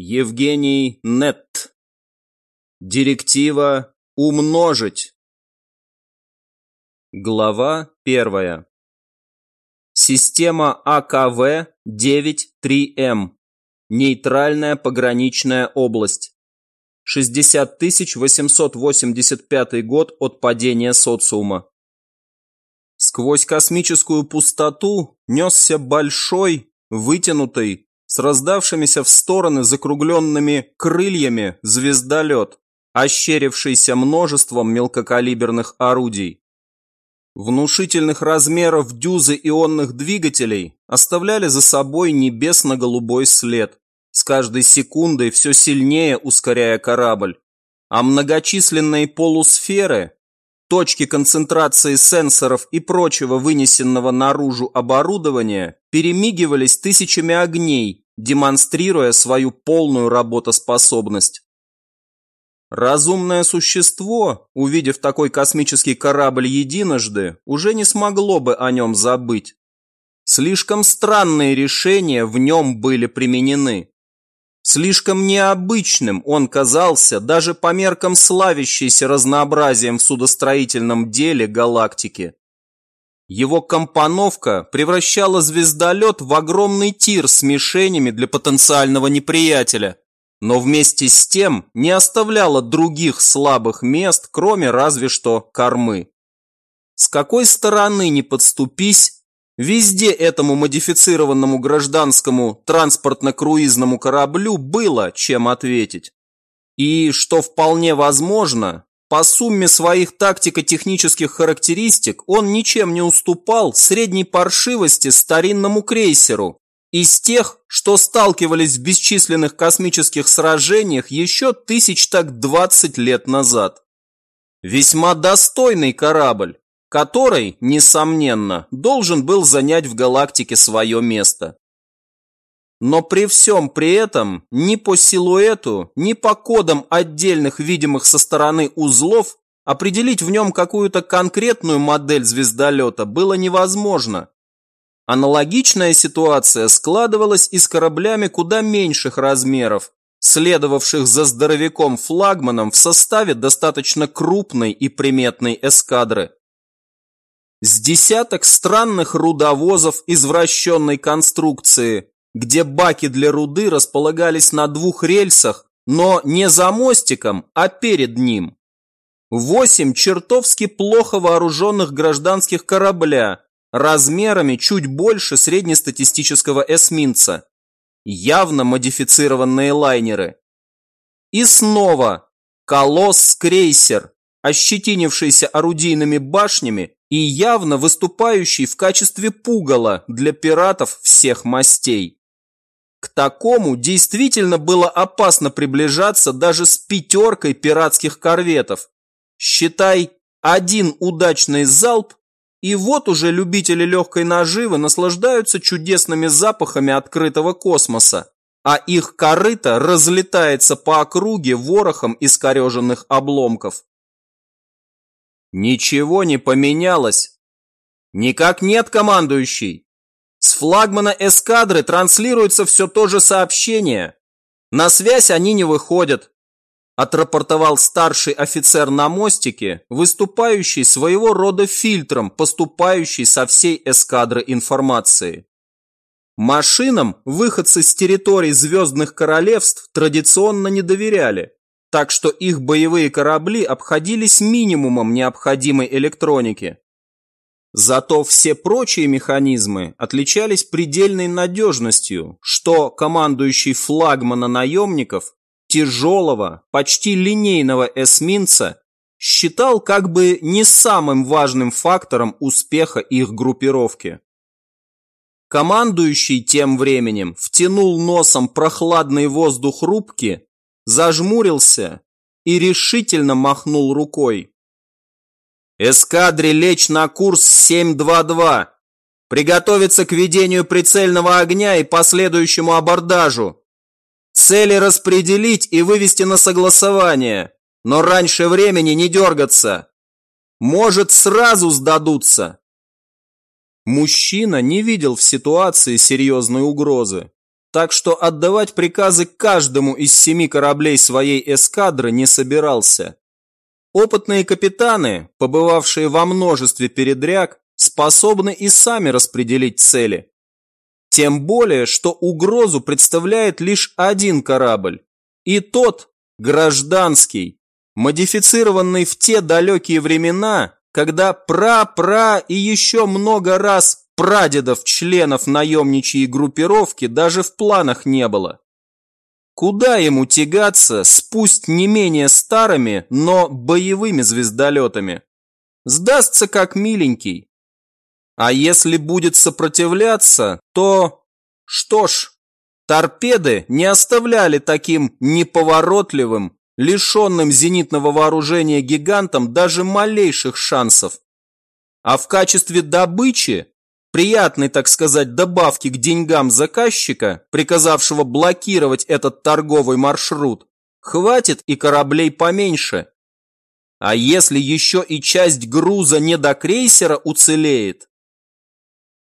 Евгений Нет. Директива «Умножить». Глава первая. Система АКВ-9-3М. Нейтральная пограничная область. 60 885 год от падения социума. Сквозь космическую пустоту несся большой, вытянутый, с раздавшимися в стороны закругленными крыльями звездолет, ощерившийся множеством мелкокалиберных орудий. Внушительных размеров дюзы ионных двигателей оставляли за собой небесно-голубой след, с каждой секундой все сильнее ускоряя корабль, а многочисленные полусферы, точки концентрации сенсоров и прочего вынесенного наружу оборудования перемигивались тысячами огней, демонстрируя свою полную работоспособность. Разумное существо, увидев такой космический корабль единожды, уже не смогло бы о нем забыть. Слишком странные решения в нем были применены. Слишком необычным он казался даже по меркам славящейся разнообразием в судостроительном деле галактики. Его компоновка превращала звездолет в огромный тир с мишенями для потенциального неприятеля, но вместе с тем не оставляла других слабых мест, кроме разве что кормы. С какой стороны не подступись, Везде этому модифицированному гражданскому транспортно-круизному кораблю было чем ответить. И, что вполне возможно, по сумме своих тактико-технических характеристик он ничем не уступал средней паршивости старинному крейсеру, из тех, что сталкивались в бесчисленных космических сражениях еще тысяч так двадцать лет назад. Весьма достойный корабль, который, несомненно, должен был занять в галактике свое место. Но при всем при этом ни по силуэту, ни по кодам отдельных видимых со стороны узлов определить в нем какую-то конкретную модель звездолета было невозможно. Аналогичная ситуация складывалась и с кораблями куда меньших размеров, следовавших за здоровяком-флагманом в составе достаточно крупной и приметной эскадры. С десяток странных рудовозов извращенной конструкции, где баки для руды располагались на двух рельсах, но не за мостиком, а перед ним. Восемь чертовски плохо вооруженных гражданских корабля, размерами чуть больше среднестатистического эсминца. Явно модифицированные лайнеры. И снова колосс-крейсер, ощетинившийся орудийными башнями и явно выступающий в качестве пугала для пиратов всех мастей. К такому действительно было опасно приближаться даже с пятеркой пиратских корветов. Считай, один удачный залп, и вот уже любители легкой наживы наслаждаются чудесными запахами открытого космоса, а их корыто разлетается по округе ворохом искореженных обломков. Ничего не поменялось. Никак нет, командующий. С флагмана эскадры транслируется все то же сообщение. На связь они не выходят. Отрапортовал старший офицер на мостике, выступающий своего рода фильтром, поступающий со всей эскадры информации. Машинам выходцы с территорий Звездных Королевств традиционно не доверяли так что их боевые корабли обходились минимумом необходимой электроники. Зато все прочие механизмы отличались предельной надежностью, что командующий флагмана наемников, тяжелого, почти линейного эсминца, считал как бы не самым важным фактором успеха их группировки. Командующий тем временем втянул носом прохладный воздух рубки зажмурился и решительно махнул рукой. «Эскадре лечь на курс 722. Приготовиться к ведению прицельного огня и последующему абордажу. Цели распределить и вывести на согласование, но раньше времени не дергаться. Может, сразу сдадутся». Мужчина не видел в ситуации серьезной угрозы так что отдавать приказы каждому из семи кораблей своей эскадры не собирался. Опытные капитаны, побывавшие во множестве передряг, способны и сами распределить цели. Тем более, что угрозу представляет лишь один корабль, и тот гражданский, модифицированный в те далекие времена, когда пра-пра и еще много раз прадедов-членов наемничьей группировки даже в планах не было. Куда ему тягаться с пусть не менее старыми, но боевыми звездолетами? Сдастся как миленький. А если будет сопротивляться, то... Что ж, торпеды не оставляли таким неповоротливым, лишенным зенитного вооружения гигантам даже малейших шансов. А в качестве добычи приятной, так сказать, добавки к деньгам заказчика, приказавшего блокировать этот торговый маршрут, хватит и кораблей поменьше. А если еще и часть груза не до крейсера уцелеет?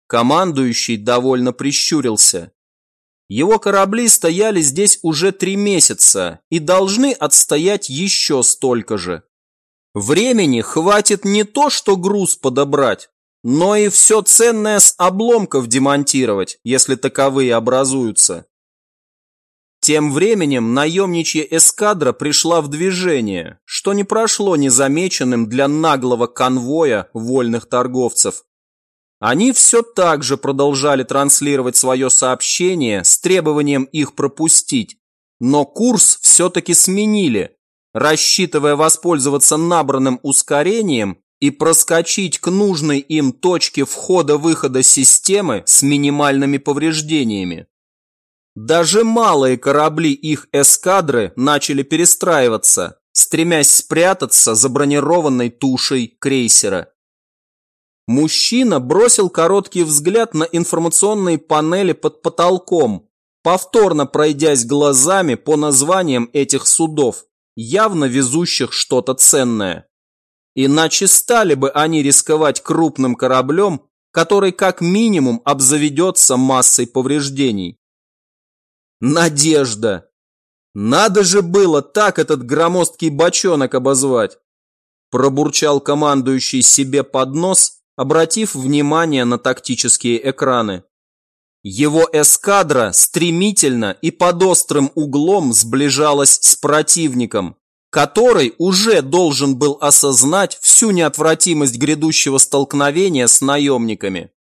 Командующий довольно прищурился. Его корабли стояли здесь уже три месяца и должны отстоять еще столько же. Времени хватит не то, что груз подобрать, но и все ценное с обломков демонтировать, если таковые образуются. Тем временем наемничья эскадра пришла в движение, что не прошло незамеченным для наглого конвоя вольных торговцев. Они все так же продолжали транслировать свое сообщение с требованием их пропустить, но курс все-таки сменили, рассчитывая воспользоваться набранным ускорением и проскочить к нужной им точке входа-выхода системы с минимальными повреждениями. Даже малые корабли их эскадры начали перестраиваться, стремясь спрятаться за бронированной тушей крейсера. Мужчина бросил короткий взгляд на информационные панели под потолком, повторно пройдясь глазами по названиям этих судов, явно везущих что-то ценное. Иначе стали бы они рисковать крупным кораблем, который как минимум обзаведется массой повреждений. Надежда! Надо же было так этот громоздкий бочонок обозвать! Пробурчал командующий себе под нос, обратив внимание на тактические экраны. Его эскадра стремительно и под острым углом сближалась с противником, который уже должен был осознать всю неотвратимость грядущего столкновения с наемниками.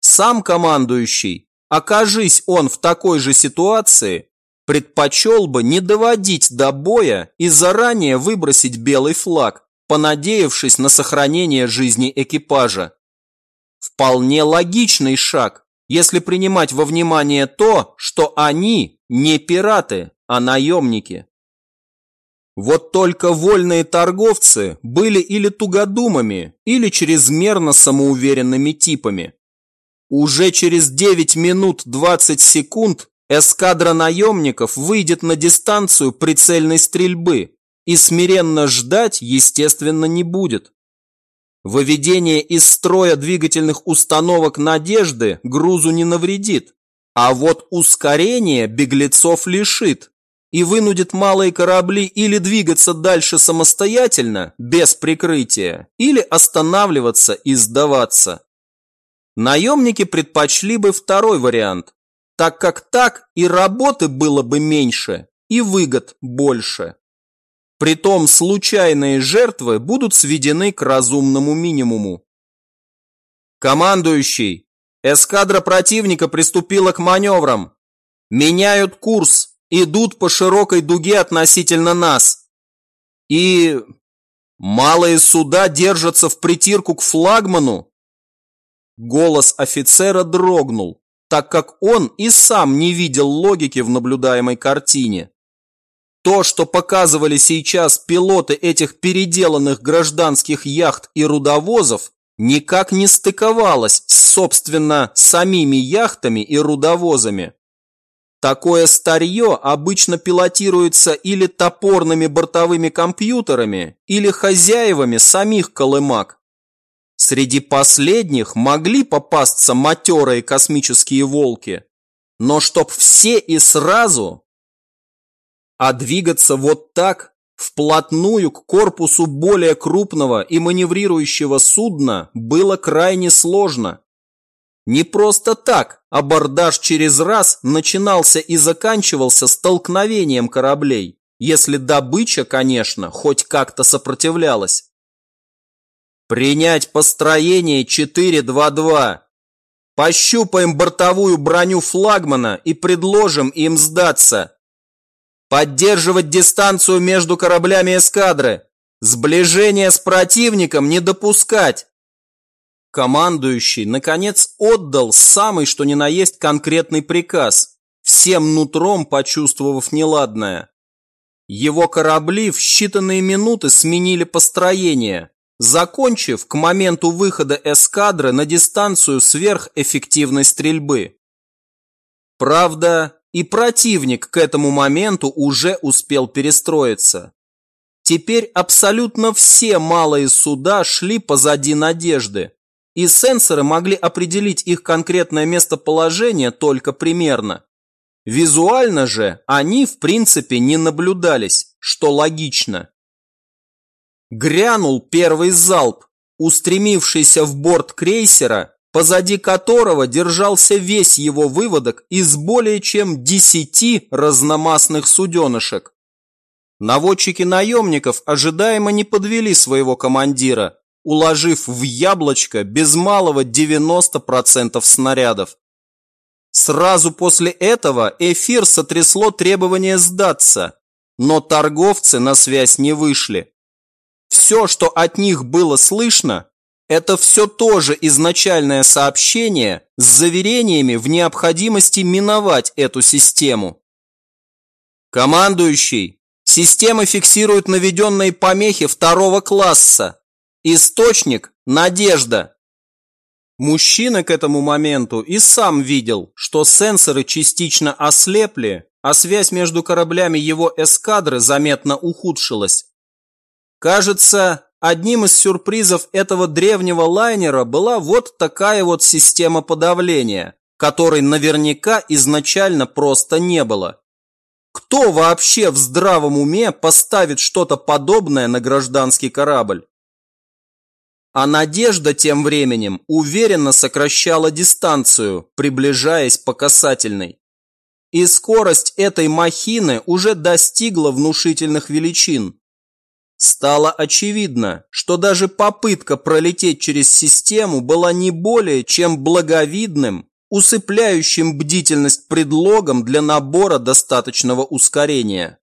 Сам командующий, окажись он в такой же ситуации, предпочел бы не доводить до боя и заранее выбросить белый флаг, понадеявшись на сохранение жизни экипажа. Вполне логичный шаг, если принимать во внимание то, что они не пираты, а наемники. Вот только вольные торговцы были или тугодумами, или чрезмерно самоуверенными типами. Уже через 9 минут 20 секунд эскадра наемников выйдет на дистанцию прицельной стрельбы и смиренно ждать, естественно, не будет. Выведение из строя двигательных установок «Надежды» грузу не навредит, а вот ускорение беглецов лишит, и вынудит малые корабли или двигаться дальше самостоятельно, без прикрытия, или останавливаться и сдаваться. Наемники предпочли бы второй вариант, так как так и работы было бы меньше, и выгод больше. Притом случайные жертвы будут сведены к разумному минимуму. Командующий, эскадра противника приступила к маневрам. Меняют курс, идут по широкой дуге относительно нас. И малые суда держатся в притирку к флагману. Голос офицера дрогнул, так как он и сам не видел логики в наблюдаемой картине. То, что показывали сейчас пилоты этих переделанных гражданских яхт и рудовозов, никак не стыковалось с, собственно, самими яхтами и рудовозами. Такое старье обычно пилотируется или топорными бортовыми компьютерами, или хозяевами самих колымак. Среди последних могли попасться матерые космические волки, но чтоб все и сразу. А двигаться вот так, вплотную к корпусу более крупного и маневрирующего судна, было крайне сложно. Не просто так абордаж через раз начинался и заканчивался столкновением кораблей, если добыча, конечно, хоть как-то сопротивлялась. Принять построение 4-2-2. Пощупаем бортовую броню флагмана и предложим им сдаться. Поддерживать дистанцию между кораблями эскадры. Сближение с противником не допускать. Командующий, наконец, отдал самый что ни на есть конкретный приказ, всем нутром почувствовав неладное. Его корабли в считанные минуты сменили построение, закончив к моменту выхода эскадры на дистанцию сверхэффективной стрельбы. Правда, и противник к этому моменту уже успел перестроиться. Теперь абсолютно все малые суда шли позади надежды, и сенсоры могли определить их конкретное местоположение только примерно. Визуально же они в принципе не наблюдались, что логично. Грянул первый залп, устремившийся в борт крейсера, позади которого держался весь его выводок из более чем десяти разномастных суденышек. Наводчики наемников ожидаемо не подвели своего командира, уложив в яблочко без малого 90% снарядов. Сразу после этого эфир сотрясло требование сдаться, но торговцы на связь не вышли. Все, что от них было слышно, это все тоже изначальное сообщение с заверениями в необходимости миновать эту систему. Командующий, система фиксирует наведенные помехи второго класса. Источник – надежда. Мужчина к этому моменту и сам видел, что сенсоры частично ослепли, а связь между кораблями его эскадры заметно ухудшилась. Кажется, одним из сюрпризов этого древнего лайнера была вот такая вот система подавления, которой наверняка изначально просто не было. Кто вообще в здравом уме поставит что-то подобное на гражданский корабль? А Надежда тем временем уверенно сокращала дистанцию, приближаясь по касательной. И скорость этой махины уже достигла внушительных величин. Стало очевидно, что даже попытка пролететь через систему была не более чем благовидным, усыпляющим бдительность предлогом для набора достаточного ускорения.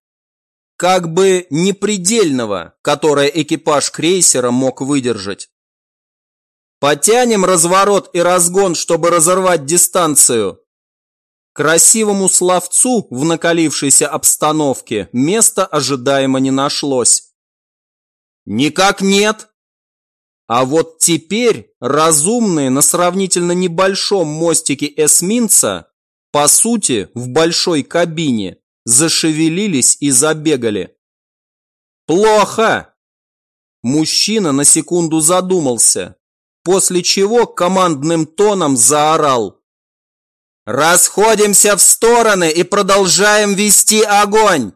Как бы непредельного, которое экипаж крейсера мог выдержать. Потянем разворот и разгон, чтобы разорвать дистанцию. Красивому словцу в накалившейся обстановке места ожидаемо не нашлось. Никак нет. А вот теперь разумные на сравнительно небольшом мостике эсминца, по сути, в большой кабине, зашевелились и забегали. Плохо! Мужчина на секунду задумался, после чего командным тоном заорал. «Расходимся в стороны и продолжаем вести огонь!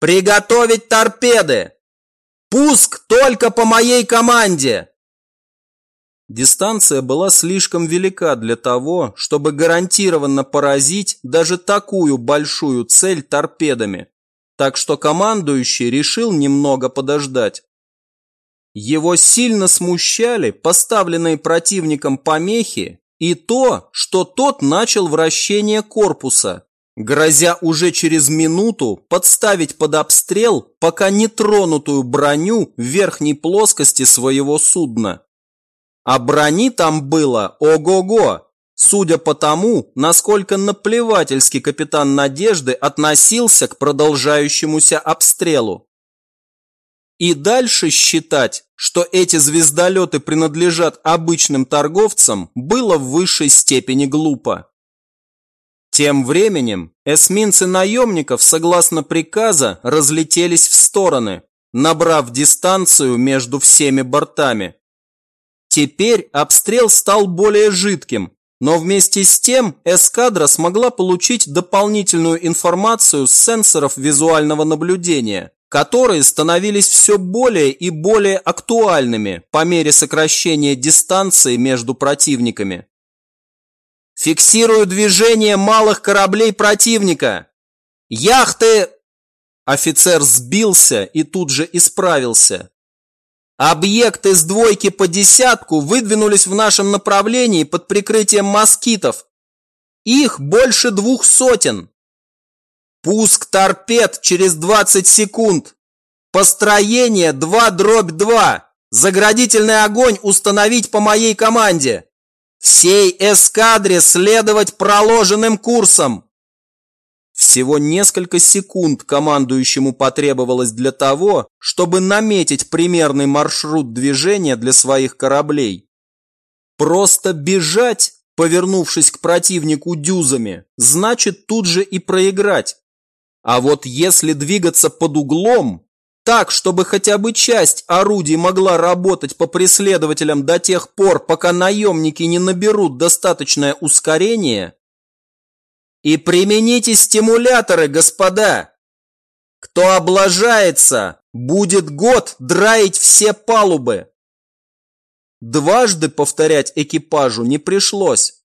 Приготовить торпеды! Пуск только по моей команде!» Дистанция была слишком велика для того, чтобы гарантированно поразить даже такую большую цель торпедами, так что командующий решил немного подождать. Его сильно смущали поставленные противником помехи и то, что тот начал вращение корпуса, грозя уже через минуту подставить под обстрел пока не тронутую броню в верхней плоскости своего судна. А брони там было ого-го, судя по тому, насколько наплевательски капитан Надежды относился к продолжающемуся обстрелу. И дальше считать, что эти звездолеты принадлежат обычным торговцам, было в высшей степени глупо. Тем временем эсминцы наемников, согласно приказа, разлетелись в стороны, набрав дистанцию между всеми бортами. Теперь обстрел стал более жидким, но вместе с тем эскадра смогла получить дополнительную информацию с сенсоров визуального наблюдения, которые становились все более и более актуальными по мере сокращения дистанции между противниками. «Фиксирую движение малых кораблей противника! Яхты...» Офицер сбился и тут же исправился. Объекты с двойки по десятку выдвинулись в нашем направлении под прикрытием москитов. Их больше двух сотен. Пуск торпед через 20 секунд. Построение 2 дробь 2. Заградительный огонь установить по моей команде. Всей эскадре следовать проложенным курсом. Всего несколько секунд командующему потребовалось для того, чтобы наметить примерный маршрут движения для своих кораблей. Просто бежать, повернувшись к противнику дюзами, значит тут же и проиграть. А вот если двигаться под углом, так, чтобы хотя бы часть орудий могла работать по преследователям до тех пор, пока наемники не наберут достаточное ускорение, и примените стимуляторы, господа! Кто облажается, будет год драить все палубы. Дважды повторять экипажу не пришлось.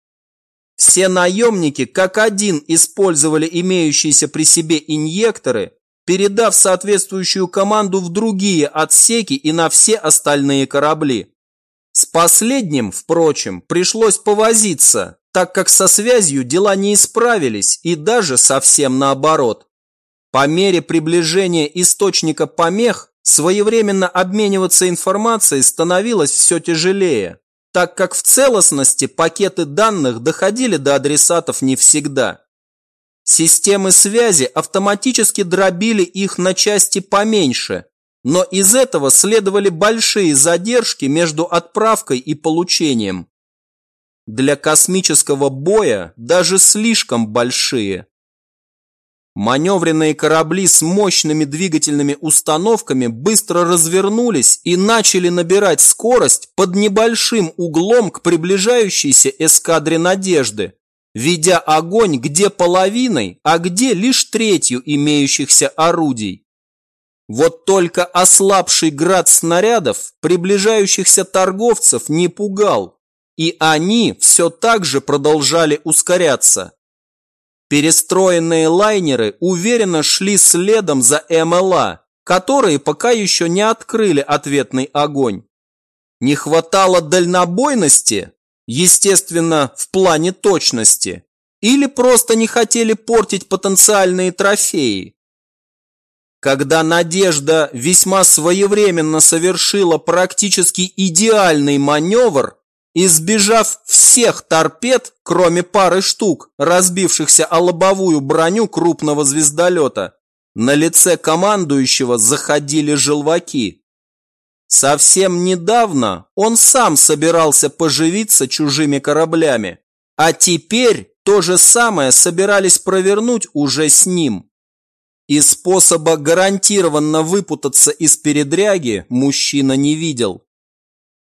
Все наемники как один использовали имеющиеся при себе инъекторы, передав соответствующую команду в другие отсеки и на все остальные корабли. С последним, впрочем, пришлось повозиться, так как со связью дела не исправились и даже совсем наоборот. По мере приближения источника помех своевременно обмениваться информацией становилось все тяжелее, так как в целостности пакеты данных доходили до адресатов не всегда. Системы связи автоматически дробили их на части поменьше, но из этого следовали большие задержки между отправкой и получением. Для космического боя даже слишком большие. Маневренные корабли с мощными двигательными установками быстро развернулись и начали набирать скорость под небольшим углом к приближающейся эскадре «Надежды», ведя огонь где половиной, а где лишь третью имеющихся орудий. Вот только ослабший град снарядов приближающихся торговцев не пугал и они все так же продолжали ускоряться. Перестроенные лайнеры уверенно шли следом за МЛА, которые пока еще не открыли ответный огонь. Не хватало дальнобойности, естественно, в плане точности, или просто не хотели портить потенциальные трофеи. Когда Надежда весьма своевременно совершила практически идеальный маневр, избежав всех торпед, кроме пары штук, разбившихся о лобовую броню крупного звездолета, на лице командующего заходили желваки. Совсем недавно он сам собирался поживиться чужими кораблями, а теперь то же самое собирались провернуть уже с ним. И способа гарантированно выпутаться из передряги мужчина не видел.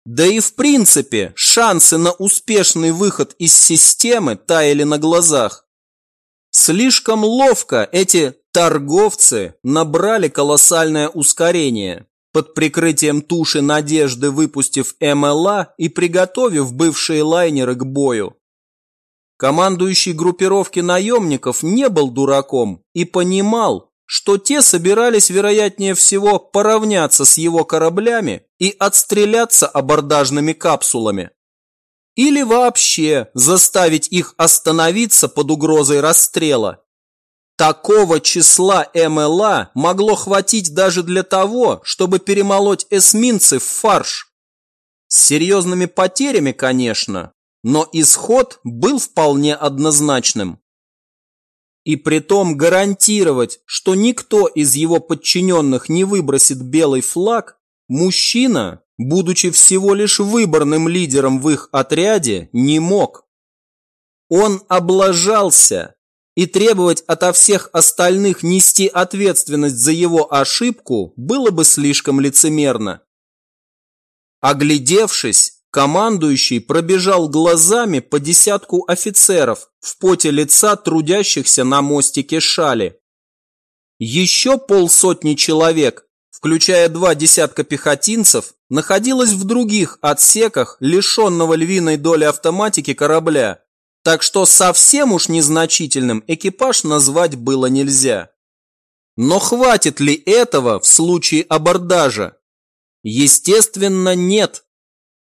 Да и в принципе, шансы на успешный выход из системы таяли на глазах. Слишком ловко эти торговцы набрали колоссальное ускорение, под прикрытием туши надежды выпустив МЛА и приготовив бывшие лайнеры к бою. Командующий группировки наемников не был дураком и понимал, что те собирались, вероятнее всего, поравняться с его кораблями и отстреляться абордажными капсулами. Или вообще заставить их остановиться под угрозой расстрела. Такого числа МЛА могло хватить даже для того, чтобы перемолоть эсминцы в фарш. С серьезными потерями, конечно, но исход был вполне однозначным и притом гарантировать, что никто из его подчиненных не выбросит белый флаг, мужчина, будучи всего лишь выборным лидером в их отряде, не мог. Он облажался, и требовать ото всех остальных нести ответственность за его ошибку было бы слишком лицемерно. Оглядевшись, командующий пробежал глазами по десятку офицеров в поте лица трудящихся на мостике Шали. Еще полсотни человек, включая два десятка пехотинцев, находилось в других отсеках лишенного львиной доли автоматики корабля, так что совсем уж незначительным экипаж назвать было нельзя. Но хватит ли этого в случае абордажа? Естественно, нет.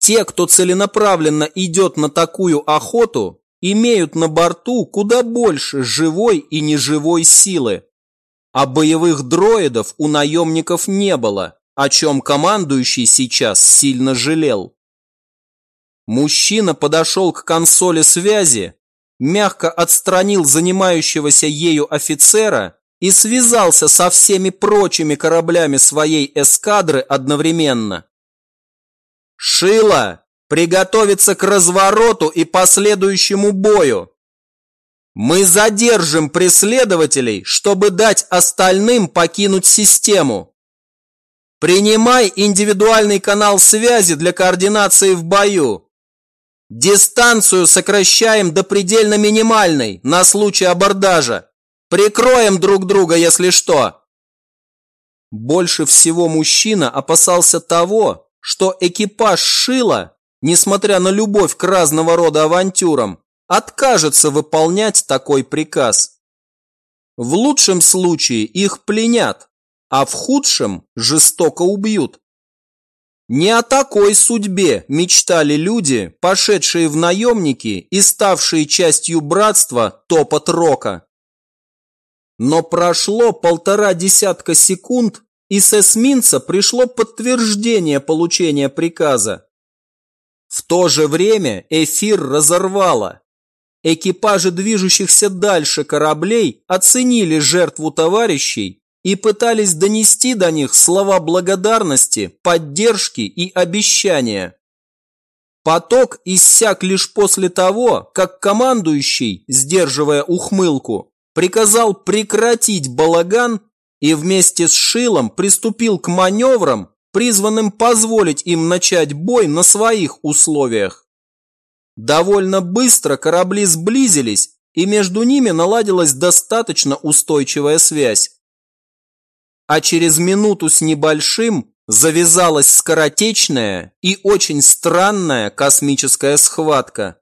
Те, кто целенаправленно идет на такую охоту, имеют на борту куда больше живой и неживой силы. А боевых дроидов у наемников не было, о чем командующий сейчас сильно жалел. Мужчина подошел к консоли связи, мягко отстранил занимающегося ею офицера и связался со всеми прочими кораблями своей эскадры одновременно. «Шила! Приготовиться к развороту и последующему бою! Мы задержим преследователей, чтобы дать остальным покинуть систему!» Принимай индивидуальный канал связи для координации в бою. Дистанцию сокращаем до предельно минимальной на случай абордажа. Прикроем друг друга, если что. Больше всего мужчина опасался того, что экипаж Шила, несмотря на любовь к разного рода авантюрам, откажется выполнять такой приказ. В лучшем случае их пленят, а в худшем жестоко убьют. Не о такой судьбе мечтали люди, пошедшие в наемники и ставшие частью братства Топот Рока. Но прошло полтора десятка секунд, и с эсминца пришло подтверждение получения приказа. В то же время эфир разорвало. Экипажи движущихся дальше кораблей оценили жертву товарищей и пытались донести до них слова благодарности, поддержки и обещания. Поток иссяк лишь после того, как командующий, сдерживая ухмылку, приказал прекратить балаган и вместе с Шилом приступил к маневрам, призванным позволить им начать бой на своих условиях. Довольно быстро корабли сблизились, и между ними наладилась достаточно устойчивая связь а через минуту с небольшим завязалась скоротечная и очень странная космическая схватка.